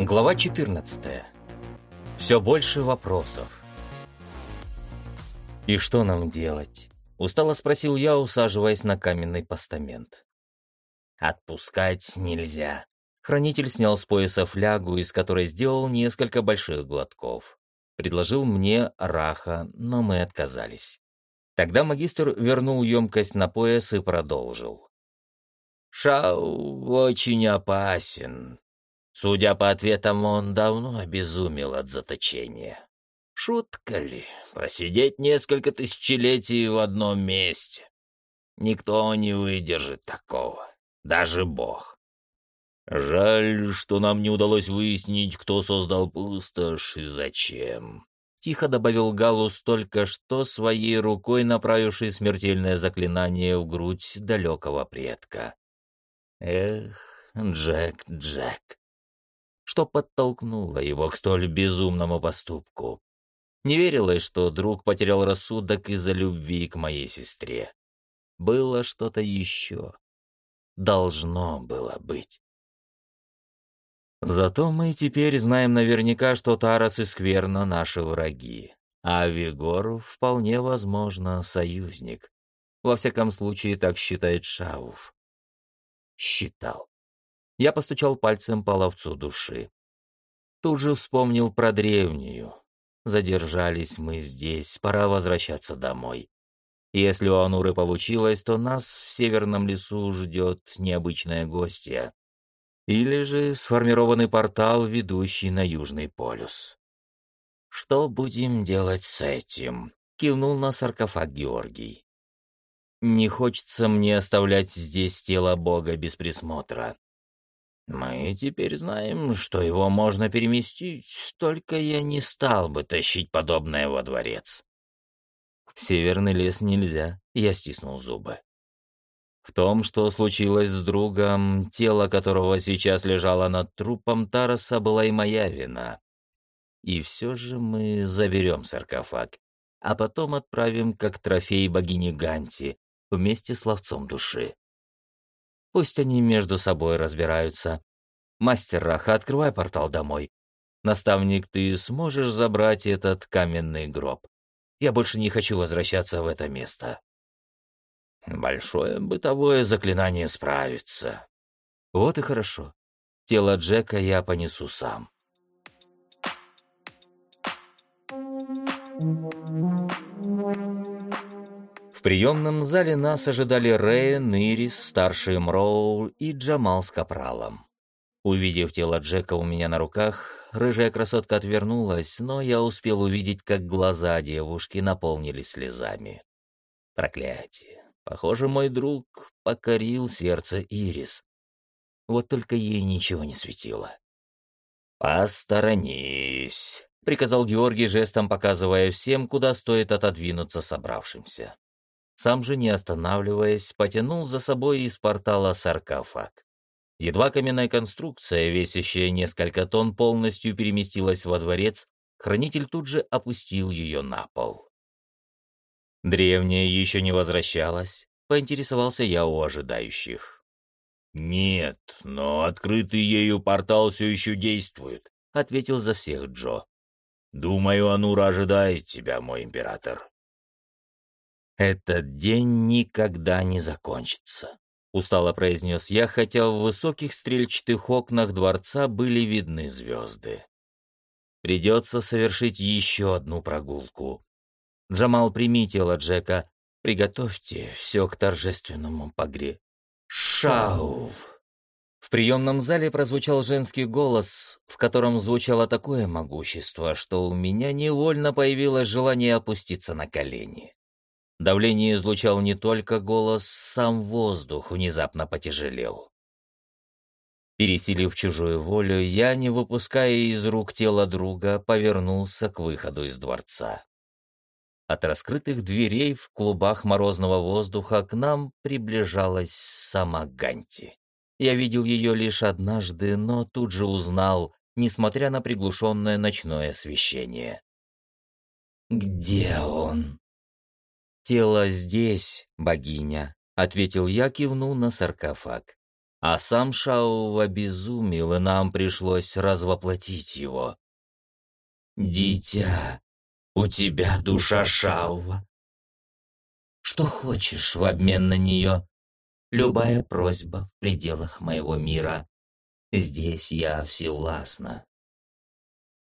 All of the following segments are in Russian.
Глава 14. Все больше вопросов. «И что нам делать?» — устало спросил я, усаживаясь на каменный постамент. «Отпускать нельзя». Хранитель снял с пояса флягу, из которой сделал несколько больших глотков. Предложил мне раха, но мы отказались. Тогда магистр вернул емкость на пояс и продолжил. «Шау очень опасен. Судя по ответам, он давно обезумел от заточения. Шутка ли, просидеть несколько тысячелетий в одном месте? Никто не выдержит такого, даже Бог. Жаль, что нам не удалось выяснить, кто создал пустошь и зачем. Тихо добавил Галус только что своей рукой направивший смертельное заклинание в грудь далекого предка. Эх, Джек, Джек что подтолкнуло его к столь безумному поступку. Не верилось, что друг потерял рассудок из-за любви к моей сестре. Было что-то еще. Должно было быть. Зато мы теперь знаем наверняка, что Тарас и Скверна — наши враги, а Вигор вполне возможно союзник. Во всяком случае, так считает Шауф. Считал. Я постучал пальцем по ловцу души. Тут же вспомнил про древнюю. Задержались мы здесь, пора возвращаться домой. Если у Ануры получилось, то нас в северном лесу ждет необычное гостья. Или же сформированный портал, ведущий на Южный полюс. «Что будем делать с этим?» — кивнул на саркофаг Георгий. «Не хочется мне оставлять здесь тело Бога без присмотра. Мы теперь знаем, что его можно переместить, только я не стал бы тащить подобное во дворец. В северный лес нельзя, я стиснул зубы. В том, что случилось с другом, тело которого сейчас лежало над трупом Тараса, была и моя вина. И все же мы заберем саркофаг, а потом отправим как трофей богини Ганти вместе с ловцом души. Пусть они между собой разбираются. Мастер Раха, открывай портал домой. Наставник, ты сможешь забрать этот каменный гроб? Я больше не хочу возвращаться в это место. Большое бытовое заклинание справится. Вот и хорошо. Тело Джека я понесу сам. В приемном зале нас ожидали Рэйн, Ирис, старший Мроу и Джамал с Капралом. Увидев тело Джека у меня на руках, рыжая красотка отвернулась, но я успел увидеть, как глаза девушки наполнились слезами. Проклятие. Похоже, мой друг покорил сердце Ирис. Вот только ей ничего не светило. «Посторонись», — приказал Георгий жестом, показывая всем, куда стоит отодвинуться собравшимся. Сам же, не останавливаясь, потянул за собой из портала саркофаг. Едва каменная конструкция, весящая несколько тонн, полностью переместилась во дворец, хранитель тут же опустил ее на пол. Древняя еще не возвращалась, поинтересовался я у ожидающих. «Нет, но открытый ею портал все еще действует», — ответил за всех Джо. «Думаю, Анура ожидает тебя, мой император». Этот день никогда не закончится. Устало произнес я, хотя в высоких стрельчатых окнах дворца были видны звезды. Придется совершить еще одну прогулку. Джамал, прими тело Джека. Приготовьте все к торжественному погре. Шауф! В приемном зале прозвучал женский голос, в котором звучало такое могущество, что у меня невольно появилось желание опуститься на колени. Давление излучал не только голос, сам воздух внезапно потяжелел. Пересилив чужую волю, я, не выпуская из рук тела друга, повернулся к выходу из дворца. От раскрытых дверей в клубах морозного воздуха к нам приближалась сама Ганти. Я видел ее лишь однажды, но тут же узнал, несмотря на приглушенное ночное освещение. «Где он?» «Тело здесь, богиня», — ответил я, кивнул на саркофаг. а сам Шау обезумел, и нам пришлось развоплотить его. «Дитя, у тебя душа Шаува. Что хочешь в обмен на нее? Любая просьба в пределах моего мира. Здесь я всевластна.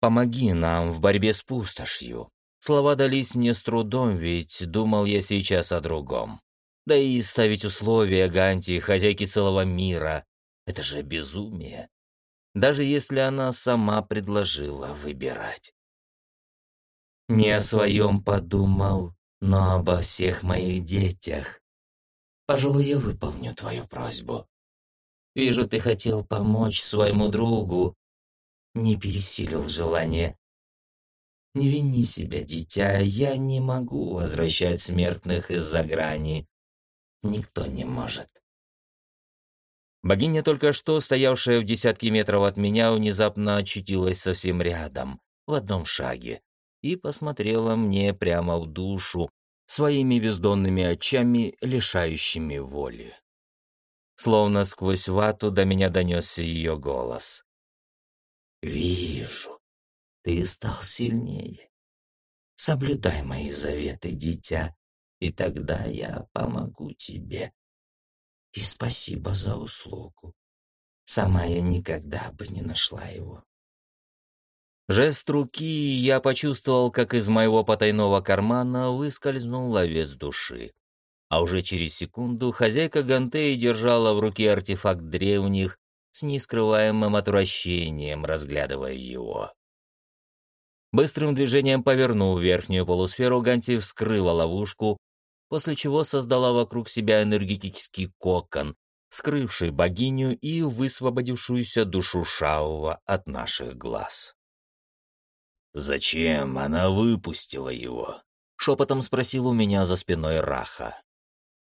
Помоги нам в борьбе с пустошью. Слова дались мне с трудом, ведь думал я сейчас о другом. Да и ставить условия Ганти, хозяйке целого мира, это же безумие. Даже если она сама предложила выбирать. Не о своем подумал, но обо всех моих детях. Пожалуй, я выполню твою просьбу. Вижу, ты хотел помочь своему другу. Не пересилил желание. Не вини себя, дитя, я не могу возвращать смертных из-за грани. Никто не может. Богиня, только что стоявшая в десятке метров от меня, внезапно очутилась совсем рядом, в одном шаге и посмотрела мне прямо в душу своими бездонными очами, лишающими воли. Словно сквозь вату до меня донесся ее голос. «Вижу, ты стал сильнее. Соблюдай мои заветы, дитя, и тогда я помогу тебе. И спасибо за услугу. Сама я никогда бы не нашла его. Жест руки, я почувствовал, как из моего потайного кармана выскользнул ловец души. А уже через секунду хозяйка Гантеи держала в руке артефакт древних с нескрываемым отвращением, разглядывая его. Быстрым движением повернув верхнюю полусферу, Ганти вскрыла ловушку, после чего создала вокруг себя энергетический кокон, скрывший богиню и высвободившуюся душу Шаува от наших глаз. «Зачем она выпустила его?» — шепотом спросил у меня за спиной Раха.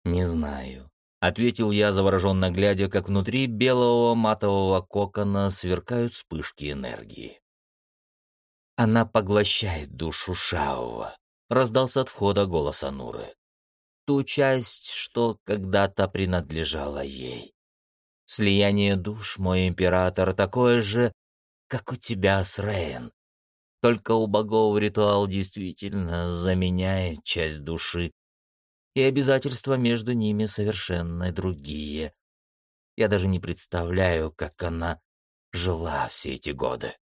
«Не знаю», — ответил я, завороженно глядя, как внутри белого матового кокона сверкают вспышки энергии. «Она поглощает душу Шаува», — раздался от входа голос Ануры. «Ту часть, что когда-то принадлежала ей. Слияние душ, мой император, такое же, как у тебя с Рейн. Только у богов ритуал действительно заменяет часть души, и обязательства между ними совершенно другие. Я даже не представляю, как она жила все эти годы.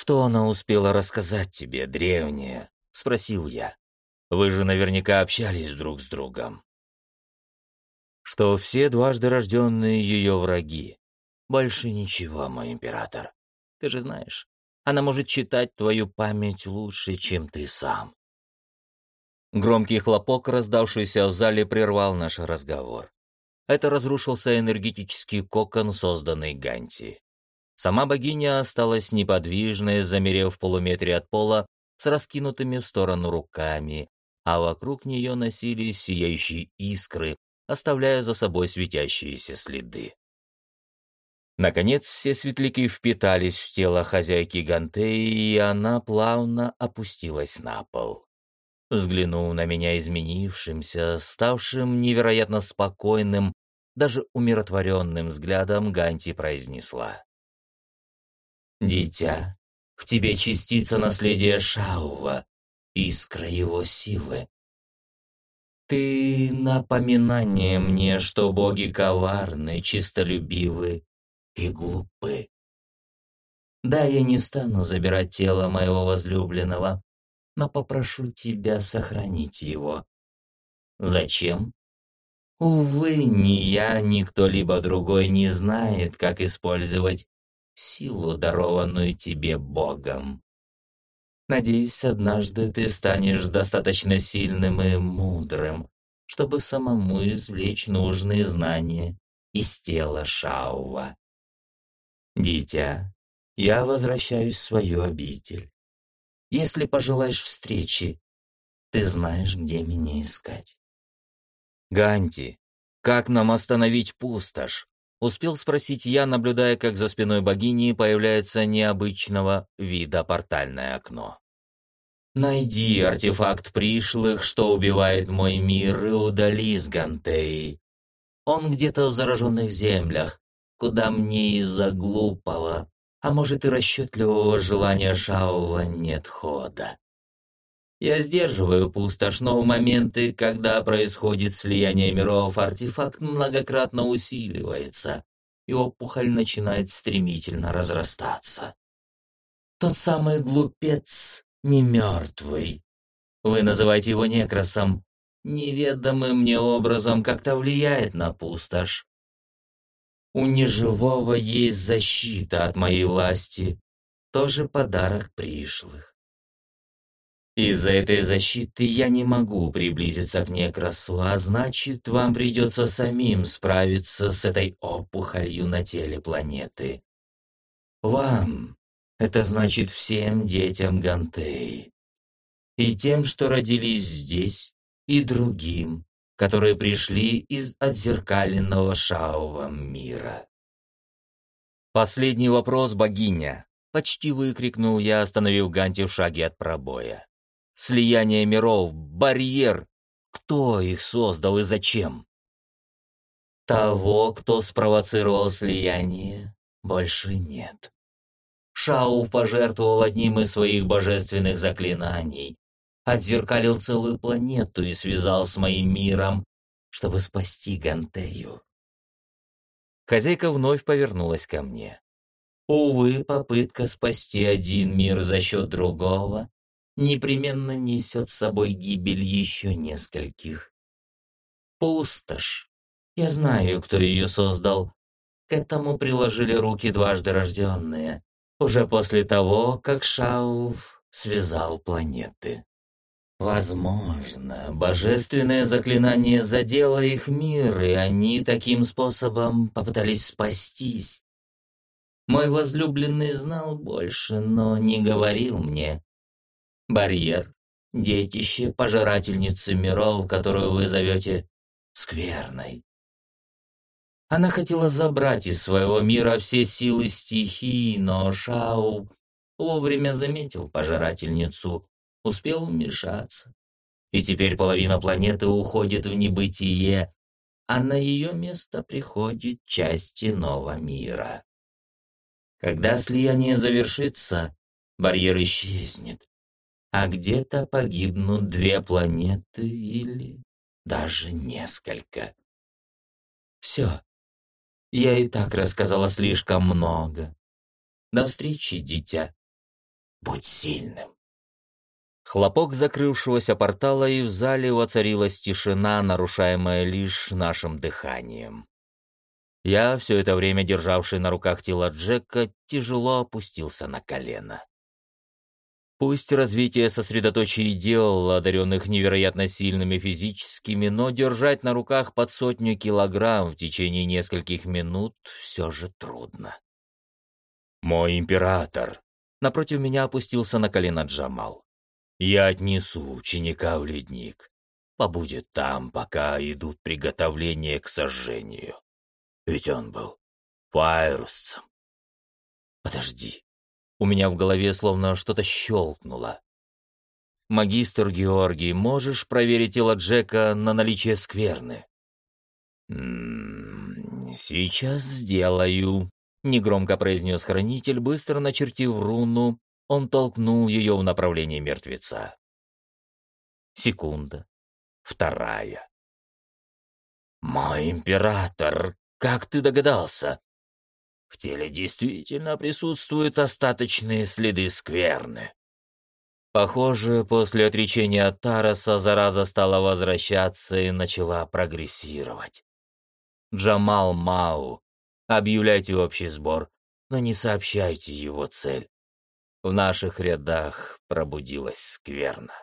«Что она успела рассказать тебе, древняя?» — спросил я. «Вы же наверняка общались друг с другом». «Что все дважды рожденные ее враги. Больше ничего, мой император. Ты же знаешь, она может читать твою память лучше, чем ты сам. Громкий хлопок, раздавшийся в зале, прервал наш разговор. Это разрушился энергетический кокон, созданный Ганти. Сама богиня осталась неподвижной, замерев в полуметре от пола, с раскинутыми в сторону руками, а вокруг нее носились сияющие искры, оставляя за собой светящиеся следы. Наконец все светляки впитались в тело хозяйки Гантеи, и она плавно опустилась на пол. Взглянув на меня изменившимся, ставшим невероятно спокойным, даже умиротворенным взглядом, Ганти произнесла. «Дитя, в тебе частица наследия Шаува, искра его силы. Ты напоминание мне, что боги коварны, чистолюбивы и глупы. Да, я не стану забирать тело моего возлюбленного, но попрошу тебя сохранить его. Зачем? Увы, ни я, ни кто-либо другой не знает, как использовать силу, дарованную тебе Богом. Надеюсь, однажды ты станешь достаточно сильным и мудрым, чтобы самому извлечь нужные знания из тела Шаува. «Дитя, я возвращаюсь в свою обитель. Если пожелаешь встречи, ты знаешь, где меня искать». «Ганти, как нам остановить пустошь?» Успел спросить я, наблюдая, как за спиной богини появляется необычного вида портальное окно. «Найди артефакт пришлых, что убивает мой мир, и удали с Гантеи. Он где-то в зараженных землях, куда мне из-за глупого, а может и расчетливого желания Шаова нет хода. Я сдерживаю пустошь, но в моменты, когда происходит слияние миров, артефакт многократно усиливается, и опухоль начинает стремительно разрастаться. Тот самый глупец не мертвый. Вы называете его некросом. Неведомым мне образом как-то влияет на пустошь. У неживого есть защита от моей власти, тоже подарок пришлых. Из-за этой защиты я не могу приблизиться к некросу, а значит, вам придется самим справиться с этой опухолью на теле планеты. Вам, это значит всем детям Гантеи. И тем, что родились здесь, и другим, которые пришли из отзеркаленного шаового мира. «Последний вопрос, богиня!» — почти выкрикнул я, остановив Ганти в шаге от пробоя. «Слияние миров, барьер! Кто их создал и зачем?» «Того, кто спровоцировал слияние, больше нет». Шау пожертвовал одним из своих божественных заклинаний, отзеркалил целую планету и связал с моим миром, чтобы спасти Гантею. Хозяйка вновь повернулась ко мне. Увы, попытка спасти один мир за счет другого непременно несет с собой гибель еще нескольких. Пустошь. Я знаю, кто ее создал. К этому приложили руки дважды рожденные, уже после того, как Шауф связал планеты. Возможно, божественное заклинание задело их мир, и они таким способом попытались спастись. Мой возлюбленный знал больше, но не говорил мне. Барьер, детище пожирательницы миров, которую вы зовете скверной. Она хотела забрать из своего мира все силы стихии, но Шау вовремя заметил пожирательницу успел вмешаться. И теперь половина планеты уходит в небытие, а на ее место приходит часть иного мира. Когда слияние завершится, барьер исчезнет, а где-то погибнут две планеты или даже несколько. Все. Я и так рассказала слишком много. До встречи, дитя. Будь сильным. Хлопок закрывшегося портала, и в зале воцарилась тишина, нарушаемая лишь нашим дыханием. Я, все это время державший на руках тело Джека, тяжело опустился на колено. Пусть развитие сосредоточий дел, одаренных невероятно сильными физическими, но держать на руках под сотню килограмм в течение нескольких минут все же трудно. «Мой император!» Напротив меня опустился на колено Джамал. Я отнесу ученика в ледник. Побудет там, пока идут приготовления к сожжению. Ведь он был файрусцем. Подожди. У меня в голове словно что-то щелкнуло. Магистр Георгий, можешь проверить тело Джека на наличие скверны? «М -м, сейчас сделаю», — негромко произнес хранитель, быстро начертив руну он толкнул ее в направлении мертвеца. Секунда. Вторая. «Мой император, как ты догадался?» В теле действительно присутствуют остаточные следы скверны. Похоже, после отречения от Тараса зараза стала возвращаться и начала прогрессировать. Джамал Мау, объявляйте общий сбор, но не сообщайте его цель в наших рядах пробудилась скверна.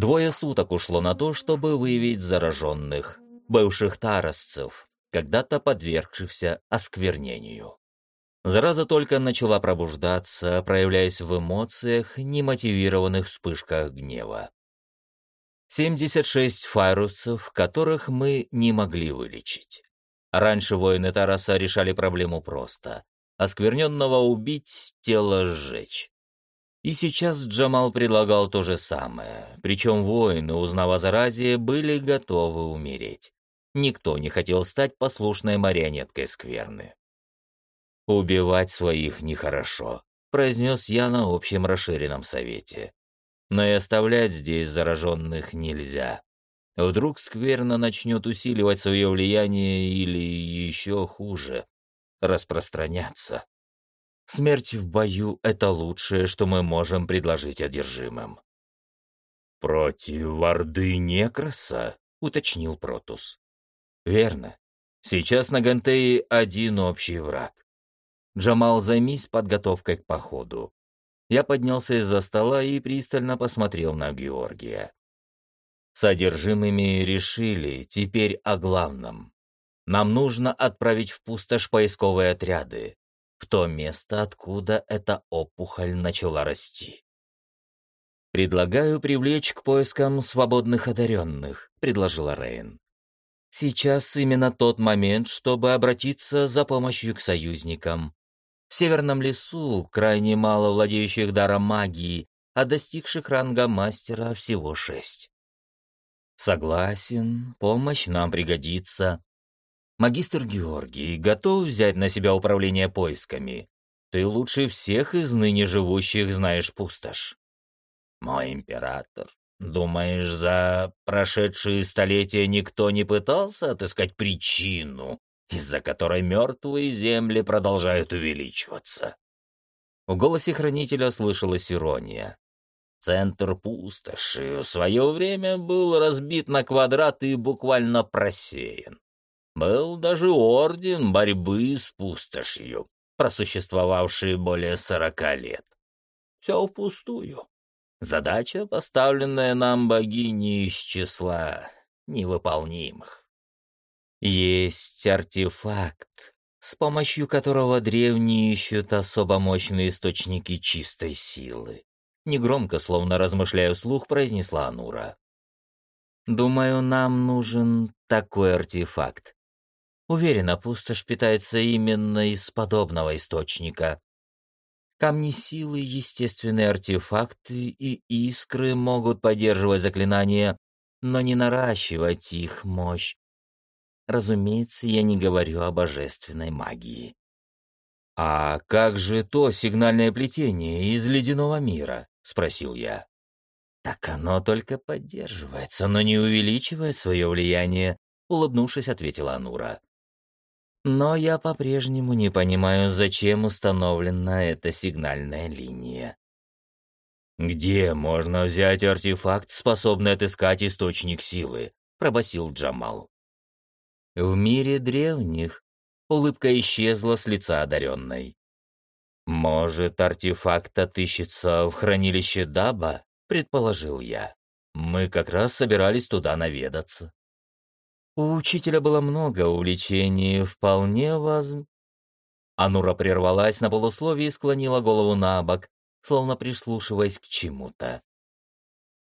Двое суток ушло на то, чтобы выявить зараженных, бывших тарасцев, когда-то подвергшихся осквернению. Зараза только начала пробуждаться, проявляясь в эмоциях, немотивированных вспышках гнева. 76 файрусов, которых мы не могли вылечить. Раньше воины Тараса решали проблему просто. Оскверненного убить, тело сжечь. И сейчас Джамал предлагал то же самое, причем воины, узнав о заразе, были готовы умереть. Никто не хотел стать послушной марионеткой скверны. «Убивать своих нехорошо», — произнес я на общем расширенном совете. «Но и оставлять здесь зараженных нельзя. Вдруг скверно начнет усиливать свое влияние или еще хуже — распространяться. Смерть в бою — это лучшее, что мы можем предложить одержимым. «Против Орды Некроса?» — уточнил Протус. «Верно. Сейчас на Гантее один общий враг. Джамал, займись подготовкой к походу». Я поднялся из-за стола и пристально посмотрел на Георгия. Содержимыми решили теперь о главном. Нам нужно отправить в пустошь поисковые отряды в то место, откуда эта опухоль начала расти. «Предлагаю привлечь к поискам свободных одаренных», — предложила Рейн. «Сейчас именно тот момент, чтобы обратиться за помощью к союзникам. В Северном лесу крайне мало владеющих даром магии, а достигших ранга мастера всего шесть. Согласен, помощь нам пригодится, Магистр Георгий готов взять на себя управление поисками. Ты лучше всех из ныне живущих знаешь пустошь. Мой император, думаешь, за прошедшие столетия никто не пытался отыскать причину, из-за которой мертвые земли продолжают увеличиваться? В голосе хранителя слышалась ирония. Центр пустоши в свое время был разбит на квадраты и буквально просеян. Был даже орден борьбы с пустошью, просуществовавший более сорока лет. Все впустую. Задача, поставленная нам богиней из числа невыполнимых. Есть артефакт, с помощью которого древние ищут особо мощные источники чистой силы. Негромко, словно размышляя вслух, произнесла Анура. «Думаю, нам нужен такой артефакт. Уверена, пустошь питается именно из подобного источника. Камни силы, естественные артефакты и искры могут поддерживать заклинания, но не наращивать их мощь. Разумеется, я не говорю о божественной магии. «А как же то сигнальное плетение из ледяного мира?» — спросил я. «Так оно только поддерживается, но не увеличивает свое влияние», — улыбнувшись, ответила Анура. Но я по-прежнему не понимаю, зачем установлена эта сигнальная линия. «Где можно взять артефакт, способный отыскать источник силы?» — пробасил Джамал. «В мире древних улыбка исчезла с лица одаренной. «Может, артефакт отыщется в хранилище Даба?» — предположил я. «Мы как раз собирались туда наведаться». У учителя было много увлечений, вполне воз... Анура прервалась на полусловие и склонила голову на бок, словно прислушиваясь к чему-то.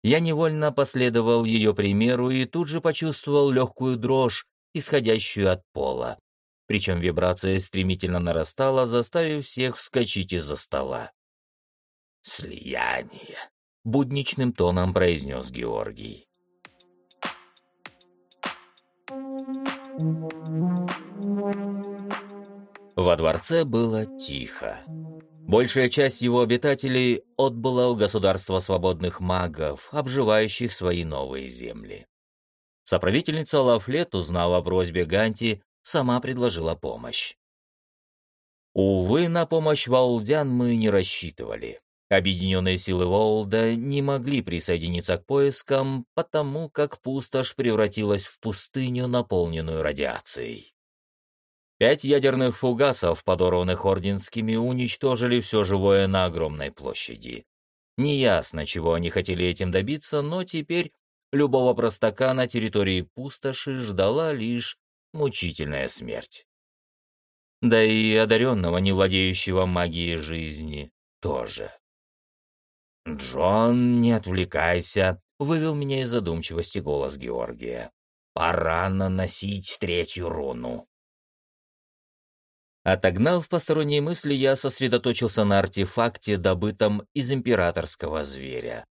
Я невольно последовал ее примеру и тут же почувствовал легкую дрожь, исходящую от пола. Причем вибрация стремительно нарастала, заставив всех вскочить из-за стола. «Слияние», — будничным тоном произнес Георгий. Во дворце было тихо. Большая часть его обитателей отбыла у государства свободных магов, обживающих свои новые земли. Соправительница Лафлет, узнав о просьбе Ганти, сама предложила помощь. Увы, на помощь ваулдян мы не рассчитывали. Объединенные силы Волда не могли присоединиться к поискам, потому как пустошь превратилась в пустыню, наполненную радиацией. Пять ядерных фугасов, подорванных орденскими, уничтожили все живое на огромной площади. Неясно, чего они хотели этим добиться, но теперь любого простака на территории пустоши ждала лишь мучительная смерть. Да и одаренного, не владеющего магией жизни, тоже. «Джон, не отвлекайся», — вывел меня из задумчивости голос Георгия. «Пора наносить третью руну». Отогнав посторонние мысли, я сосредоточился на артефакте, добытом из императорского зверя.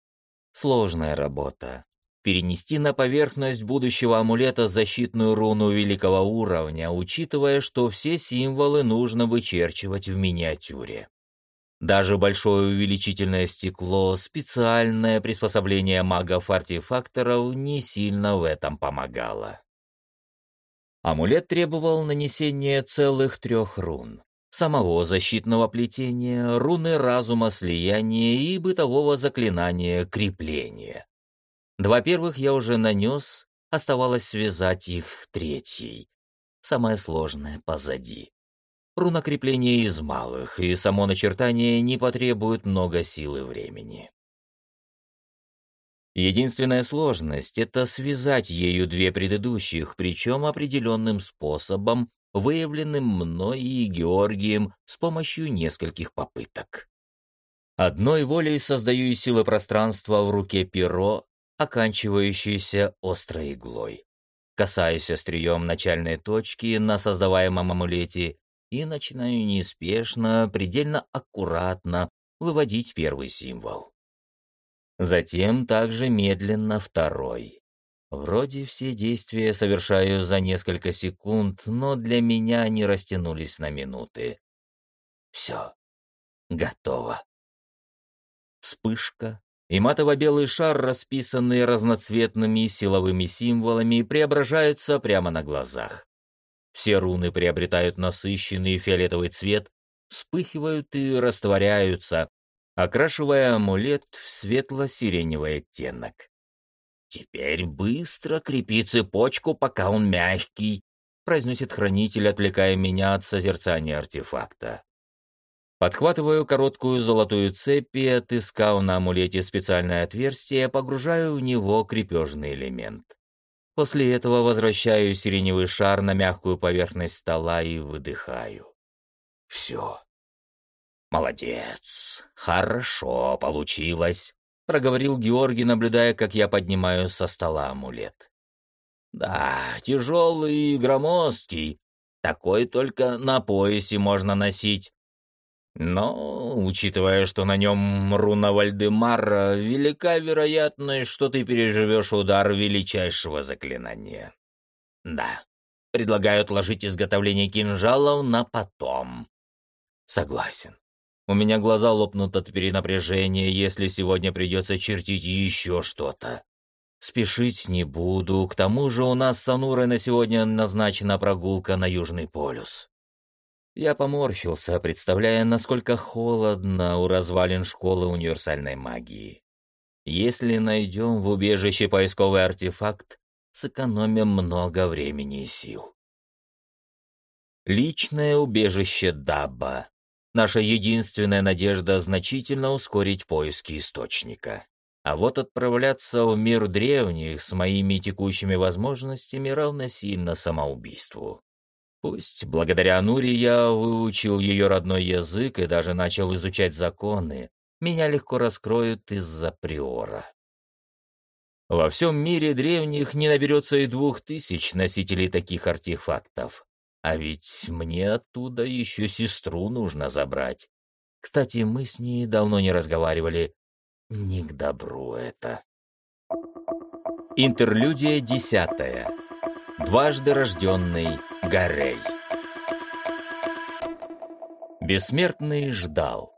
Сложная работа. Перенести на поверхность будущего амулета защитную руну великого уровня, учитывая, что все символы нужно вычерчивать в миниатюре. Даже большое увеличительное стекло, специальное приспособление магов-артефакторов не сильно в этом помогало. Амулет требовал нанесения целых трех рун. Самого защитного плетения, руны разума слияния и бытового заклинания крепления. Два первых я уже нанес, оставалось связать их третьей. Самое сложное позади. Руна крепления из малых, и само начертание не потребует много сил и времени. Единственная сложность — это связать ею две предыдущих, причем определенным способом, выявленным мной и Георгием с помощью нескольких попыток. Одной волей создаю из силы пространства в руке перо, оканчивающееся острой иглой. Касаюсь острием начальной точки на создаваемом амулете и начинаю неспешно, предельно аккуратно выводить первый символ. Затем также медленно второй. Вроде все действия совершаю за несколько секунд, но для меня они растянулись на минуты. Все. Готово. Вспышка, и матово-белый шар, расписанный разноцветными силовыми символами, преображается прямо на глазах. Все руны приобретают насыщенный фиолетовый цвет, вспыхивают и растворяются, окрашивая амулет в светло-сиреневый оттенок. «Теперь быстро крепи цепочку, пока он мягкий», — произносит хранитель, отвлекая меня от созерцания артефакта. Подхватываю короткую золотую цепь и, отыскав на амулете специальное отверстие, погружаю в него крепежный элемент. После этого возвращаю сиреневый шар на мягкую поверхность стола и выдыхаю. Все. «Молодец! Хорошо получилось!» — проговорил Георгий, наблюдая, как я поднимаю со стола амулет. «Да, тяжелый и громоздкий. Такой только на поясе можно носить. Но, учитывая, что на нем руна Вальдемара, велика вероятность, что ты переживешь удар величайшего заклинания. Да, предлагаю отложить изготовление кинжалов на потом. Согласен. У меня глаза лопнут от перенапряжения, если сегодня придется чертить еще что-то. Спешить не буду, к тому же у нас с Анурой на сегодня назначена прогулка на Южный полюс. Я поморщился, представляя, насколько холодно у развалин школы универсальной магии. Если найдем в убежище поисковый артефакт, сэкономим много времени и сил. Личное убежище Даба наша единственная надежда значительно ускорить поиски источника. А вот отправляться в мир древних с моими текущими возможностями равносильно самоубийству. Пусть благодаря Нуре я выучил ее родной язык и даже начал изучать законы, меня легко раскроют из-за приора. Во всем мире древних не наберется и двух тысяч носителей таких артефактов. А ведь мне оттуда еще сестру нужно забрать. Кстати, мы с ней давно не разговаривали. Не к добру это. Интерлюдия десятая. Дважды рожденный Гарей. Бессмертный ждал.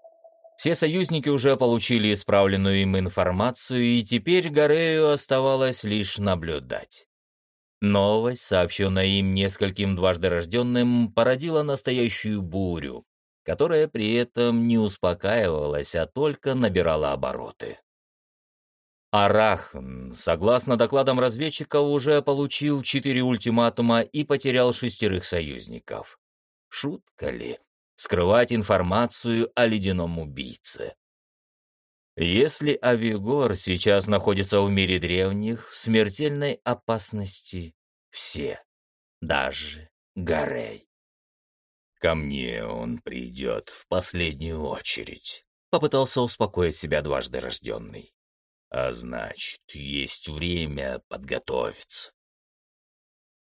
Все союзники уже получили исправленную им информацию, и теперь Гарею оставалось лишь наблюдать. Новость, сообщенная им нескольким дважды рожденным, породила настоящую бурю, которая при этом не успокаивалась, а только набирала обороты. Арахн, согласно докладам разведчиков, уже получил четыре ультиматума и потерял шестерых союзников. Шутка ли? Скрывать информацию о ледяном убийце. Если Авигор сейчас находится в мире древних, в смертельной опасности все, даже Гарей. Ко мне он придет в последнюю очередь, попытался успокоить себя дважды рожденный. А значит, есть время подготовиться.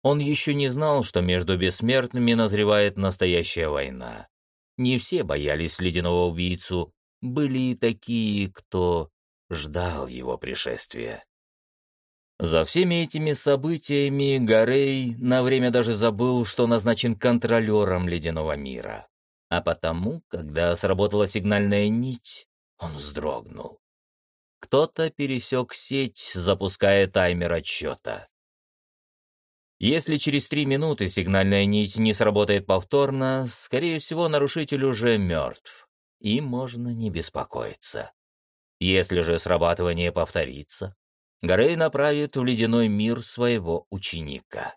Он еще не знал, что между бессмертными назревает настоящая война. Не все боялись ледяного убийцу, были и такие, кто ждал его пришествия. За всеми этими событиями Гарей на время даже забыл, что назначен контролером ледяного мира. А потому, когда сработала сигнальная нить, он вздрогнул. Кто-то пересек сеть, запуская таймер отсчета. Если через три минуты сигнальная нить не сработает повторно, скорее всего, нарушитель уже мертв, и можно не беспокоиться. Если же срабатывание повторится, Горей направит в ледяной мир своего ученика.